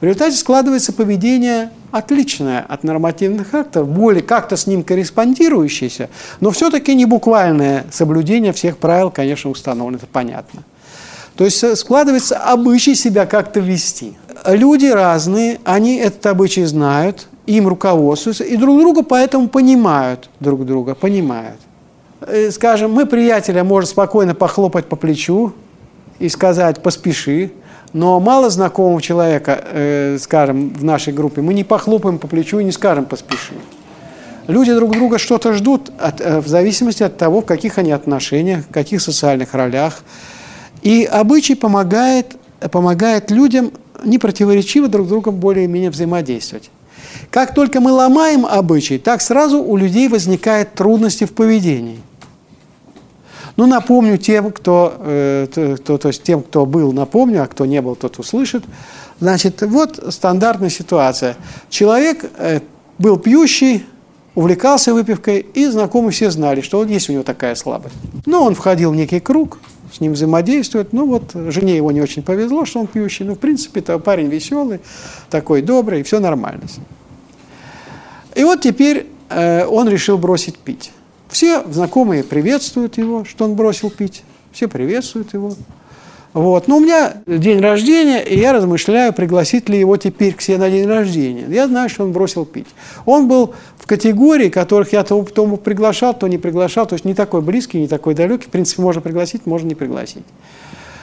В результате складывается поведение отличное от нормативных актов, более как-то с ним корреспондирующееся, но все-таки не буквальное соблюдение всех правил, конечно, установлено, это понятно. То есть э, складывается обычай себя как-то вести. Люди разные, они этот обычай знают, им руководствуются, и друг друга поэтому понимают друг друга, понимают. Э, скажем, мы приятеля можем спокойно похлопать по плечу и сказать «поспеши», но мало знакомого человека, э, скажем, в нашей группе, мы не похлопаем по плечу и не скажем «поспеши». Люди друг друга что-то ждут от, э, в зависимости от того, в каких они отношениях, в каких социальных ролях. И обычай помогает, помогает людям непротиворечиво друг с другом более-менее взаимодействовать. Как только мы ломаем обычай, так сразу у людей возникают трудности в поведении. Ну, напомню тем, кто, э, то, то есть тем, кто был, напомню, а кто не был, тот услышит. Значит, вот стандартная ситуация. Человек э, был пьющий, увлекался выпивкой, и знакомые все знали, что вот есть у него такая слабость. Но он входил в некий круг, с ним взаимодействует. Ну вот, жене его не очень повезло, что он пьющий. Ну, в принципе, это парень веселый, такой добрый, все нормально. И вот теперь э, он решил бросить пить. Все знакомые приветствуют его, что он бросил пить. Все приветствуют его. Вот. Но у меня день рождения, и я размышляю, пригласить ли его теперь к себе на день рождения. Я знаю, что он бросил пить. Он был в категории, которых я то, то приглашал, то не приглашал, то есть не такой близкий, не такой далекий. В принципе, можно пригласить, можно не пригласить.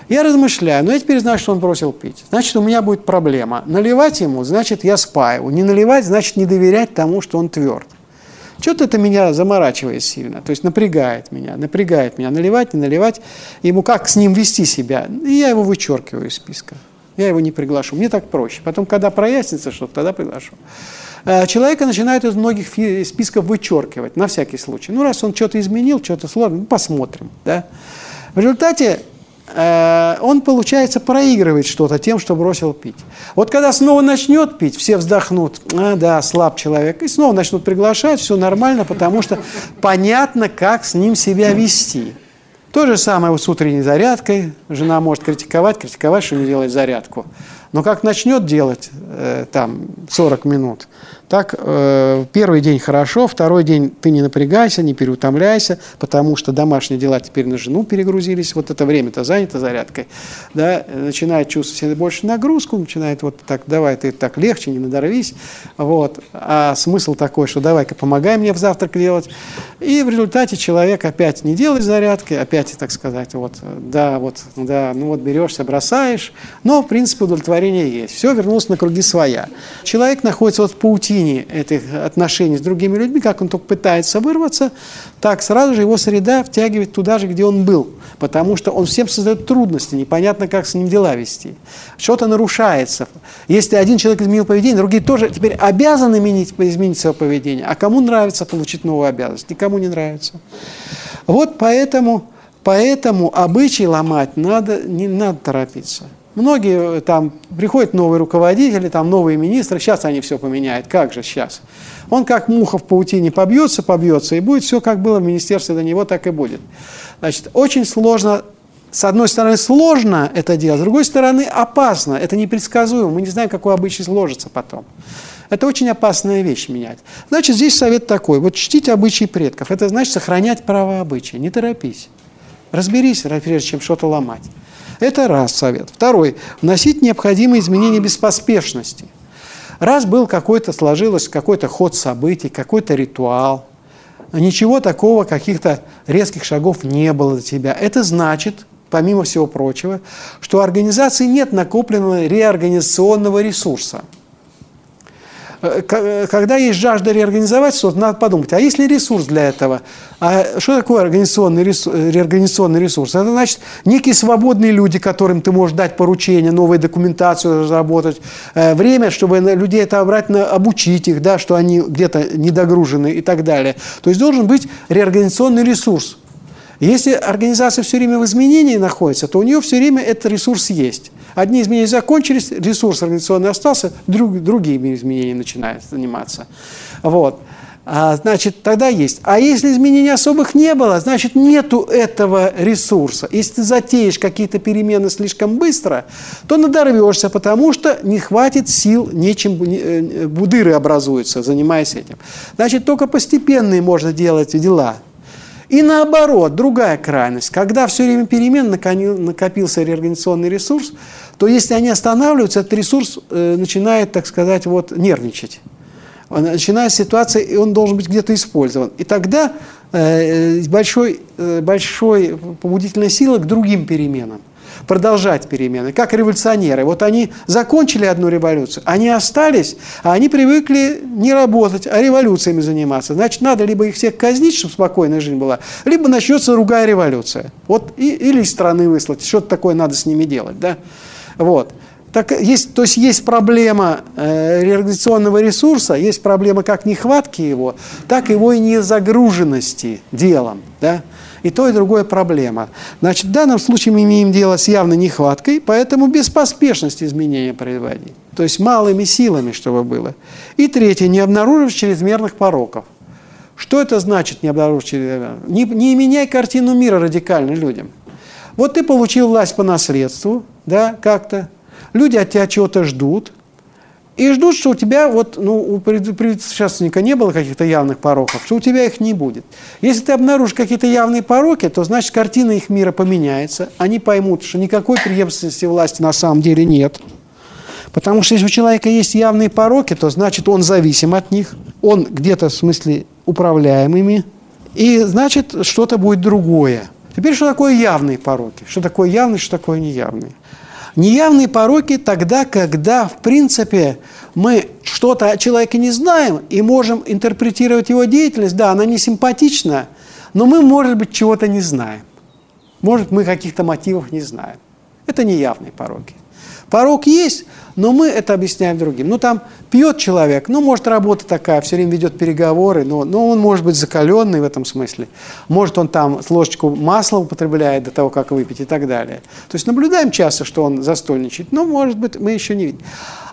Я размышляю, но я теперь знаю, что он бросил пить. Значит, у меня будет проблема. Наливать ему, значит, я спаю. Не наливать, значит, не доверять тому, что он тверд. Что-то это меня заморачивает сильно, то есть напрягает меня, напрягает меня, наливать, не наливать, ему как с ним вести себя. И я его вычеркиваю из списка. Я его не приглашу. Мне так проще. Потом, когда прояснится что-то, тогда приглашу. Э, человека начинают из многих списков вычеркивать, на всякий случай. Ну, раз он что-то изменил, что-то сложно, ну, посмотрим. Да? В результате он, получается, проигрывает что-то тем, что бросил пить. Вот когда снова начнет пить, все вздохнут, а, да, слаб человек, и снова начнут приглашать, все нормально, потому что понятно, как с ним себя вести. То же самое вот с утренней зарядкой. Жена может критиковать, критиковать, что не делает зарядку. Но как начнет делать э, там 40 минут, так, э, первый день хорошо, второй день ты не напрягайся, не переутомляйся, потому что домашние дела теперь на жену перегрузились, вот это время-то занято зарядкой, да, начинает чувствовать себе больше нагрузку, начинает вот так, давай ты так легче, не надорвись, вот, а смысл такой, что давай-ка помогай мне в завтрак делать, и в результате человек опять не делает зарядки, опять, так сказать, вот, да, вот, да, ну вот берешься, бросаешь, но, в принципе, удовлетворение есть, все вернулось на круги своя. Человек находится вот в паутине, паутине этих отношений с другими людьми, как он только пытается вырваться, так сразу же его среда втягивает туда же, где он был. Потому что он всем создает трудности, непонятно, как с ним дела вести. Что-то нарушается. Если один человек изменил поведение, другие тоже теперь обязаны изменить, изменить свое поведение. А кому нравится получить новую обязанность? Никому не нравится. Вот поэтому, поэтому обычай ломать надо, не надо торопиться. Многие э, там приходят новые руководители, там новые министры, сейчас они все поменяют. Как же сейчас? Он как муха в паутине побьется, побьется, и будет все, как было в министерстве до него, так и будет. Значит, очень сложно, с одной стороны, сложно это делать, с другой стороны, опасно, это непредсказуемо, мы не знаем, какой обычай сложится потом. Это очень опасная вещь менять. Значит, здесь совет такой, вот чтить обычаи предков, это значит сохранять право обычая, не торопись. Разберись, прежде чем что-то ломать. Это раз совет. Второй. Вносить необходимые изменения без поспешности. Раз был какой-то, сложилось какой-то ход событий, какой-то ритуал, ничего такого, каких-то резких шагов не было для тебя. Это значит, помимо всего прочего, что организации нет накопленного реорганизационного ресурса – когда есть жажда реорганизовать что-то, надо подумать, а есть ли ресурс для этого? А что такое организационный ресурс, э, реорганизационный ресурс? Это значит некие свободные люди, которым ты можешь дать поручение, новую документацию разработать, время, чтобы людей это обратно обучить их, да, что они где-то недогружены и так далее. То есть должен быть реорганизационный ресурс. Если организация все время в изменении находится, то у нее все время этот ресурс есть. Одни изменения закончились, ресурс организационный остался, друг, другими изменениями начинают заниматься. Вот. а, значит, тогда есть. А если изменений особых не было, значит, нету этого ресурса. Если ты затеешь какие-то перемены слишком быстро, то надорвешься, потому что не хватит сил, нечем, э, будыры образуются, занимаясь этим. Значит, только постепенные можно делать дела. И наоборот, другая крайность. Когда все время перемен накопился реорганизационный ресурс, то если они останавливаются, этот ресурс э, начинает, так сказать, вот, нервничать начинается ситуация, и он должен быть где-то использован. И тогда э, большой, э, большой побудительная сила к другим переменам продолжать перемены, как революционеры. Вот они закончили одну революцию, они остались, а они привыкли не работать, а революциями заниматься. Значит, надо либо их всех казнить, чтобы спокойная жизнь была, либо начнется другая революция. Вот, и, или из страны выслать, что-то такое надо с ними делать. Да? Вот. Так, есть, то есть есть проблема э, реорганизационного ресурса, есть проблема как нехватки его, так его и незагруженности делом. Да? И то, и другое проблема. Значит, в данном случае мы имеем дело с явной нехваткой, поэтому без поспешности изменения производить. То есть малыми силами, чтобы было. И третье, не обнаружив чрезмерных пороков. Что это значит, не обнаружив чрезмерных? Не, не меняй картину мира радикально людям. Вот ты получил власть по наследству, да, как-то, люди от тебя чего-то ждут, и ждут, что у тебя, вот, ну, у предшественника не было каких-то явных пороков, что у тебя их не будет. Если ты обнаружишь какие-то явные пороки, то значит картина их мира поменяется. Они поймут, что никакой преемственности власти на самом деле нет. Потому что если у человека есть явные пороки, то значит он зависим от них, он где-то в смысле управляемыми, и значит что-то будет другое. Теперь что такое явные пороки? Что такое явный, что такое неявный? Неявные пороки тогда, когда, в принципе, мы что-то о человеке не знаем и можем интерпретировать его деятельность. Да, она не симпатична, но мы, может быть, чего-то не знаем. Может, мы каких-то мотивов не знаем. Это неявные пороки. Порог есть, но мы это объясняем другим. Ну, там пьет человек, ну, может, работа такая, все время ведет переговоры, но, но он может быть закаленный в этом смысле. Может, он там ложечку масла употребляет до того, как выпить и так далее. То есть наблюдаем часто, что он застольничает, но, может быть, мы еще не видим.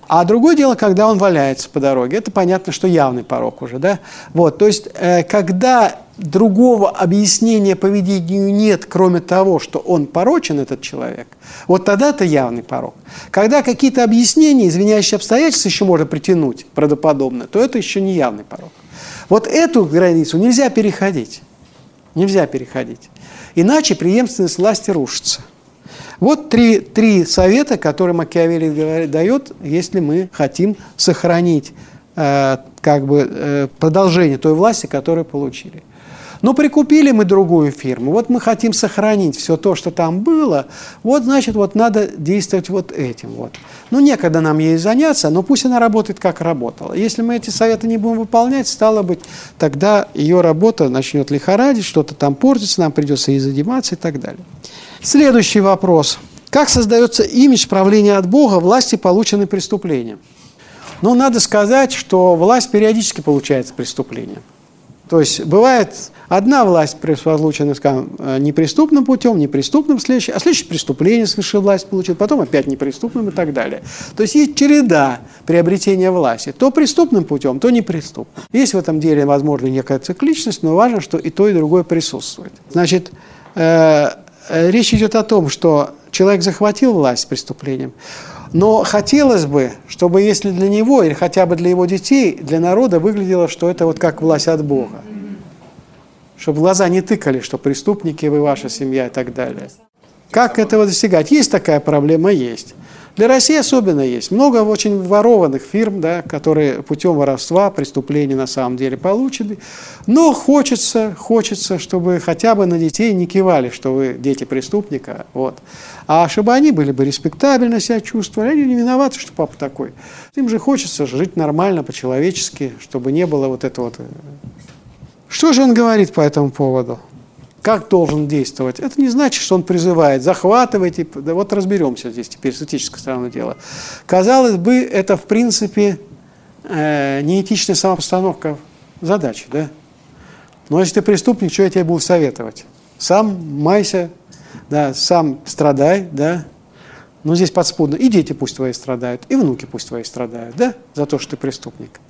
А другое дело, когда он валяется по дороге. Это понятно, что явный порог уже, да? Вот, то есть, э, когда другого объяснения поведению нет, кроме того, что он порочен, этот человек, вот тогда это явный порог. Когда какие-то объяснения, извиняющие обстоятельства еще можно притянуть правдоподобно, то это еще не явный порог. Вот эту границу нельзя переходить. Нельзя переходить. Иначе преемственность власти рушится. Вот три, три совета, которые Макиавелли дает, если мы хотим сохранить э, как бы, э, продолжение той власти, которую получили. Но прикупили мы другую фирму, вот мы хотим сохранить все то, что там было, вот, значит, вот надо действовать вот этим вот. Ну, некогда нам ей заняться, но пусть она работает, как работала. Если мы эти советы не будем выполнять, стало быть, тогда ее работа начнет лихорадить, что-то там портится, нам придется ей заниматься и так далее. Следующий вопрос. Как создается имидж правления от Бога власти, полученной преступлением? Ну, надо сказать, что власть периодически получается преступлением. То есть бывает одна власть получена, скажем, э, неприступным путем, неприступным следующий, а следующее преступление совершил власть получил, потом опять неприступным и так далее. То есть есть череда приобретения власти. То преступным путем, то неприступным. Есть в этом деле, возможно, некая цикличность, но важно, что и то, и другое присутствует. Значит, э, э речь идет о том, что человек захватил власть преступлением, но хотелось бы, чтобы если для него или хотя бы для его детей, для народа выглядело, что это вот как власть от Бога. Чтобы глаза не тыкали, что преступники вы, ваша семья и так далее. Как этого достигать? Есть такая проблема? Есть. Для России особенно есть. Много очень ворованных фирм, да, которые путем воровства, преступлений на самом деле получены. Но хочется, хочется, чтобы хотя бы на детей не кивали, что вы дети преступника. Вот. А чтобы они были бы респектабельно себя чувствовали, они не виноваты, что папа такой. Им же хочется жить нормально, по-человечески, чтобы не было вот этого вот. Что же он говорит по этому поводу? Как должен действовать, это не значит, что он призывает захватывайте, да вот разберемся здесь теперь с этической стороны дела. Казалось бы, это в принципе э, неэтичная самопостановка задачи, да? Но если ты преступник, что я тебе буду советовать? Сам майся, да, сам страдай, да? Но здесь подспудно. И дети пусть твои страдают, и внуки пусть твои страдают, да? За то, что ты преступник.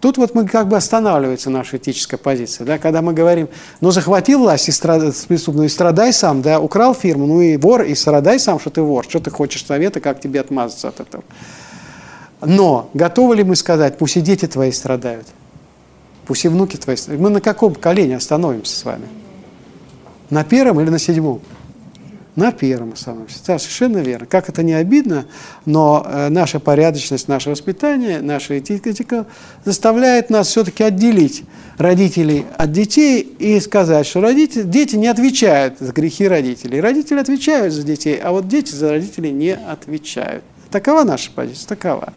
Тут вот мы как бы останавливается наша этическая позиция, да, когда мы говорим, ну захватил власть и страдай, преступную, и страдай сам, да, украл фирму, ну и вор, и страдай сам, что ты вор, что ты хочешь совета, как тебе отмазаться от этого. Но готовы ли мы сказать, пусть и дети твои страдают, пусть и внуки твои страдают. Мы на каком колене остановимся с вами? На первом или на седьмом? На первом остановимся. Да, совершенно верно. Как это не обидно, но э, наша порядочность, наше воспитание, наша этика заставляет нас все-таки отделить родителей от детей и сказать, что родители, дети не отвечают за грехи родителей. Родители отвечают за детей, а вот дети за родителей не отвечают. Такова наша позиция, такова.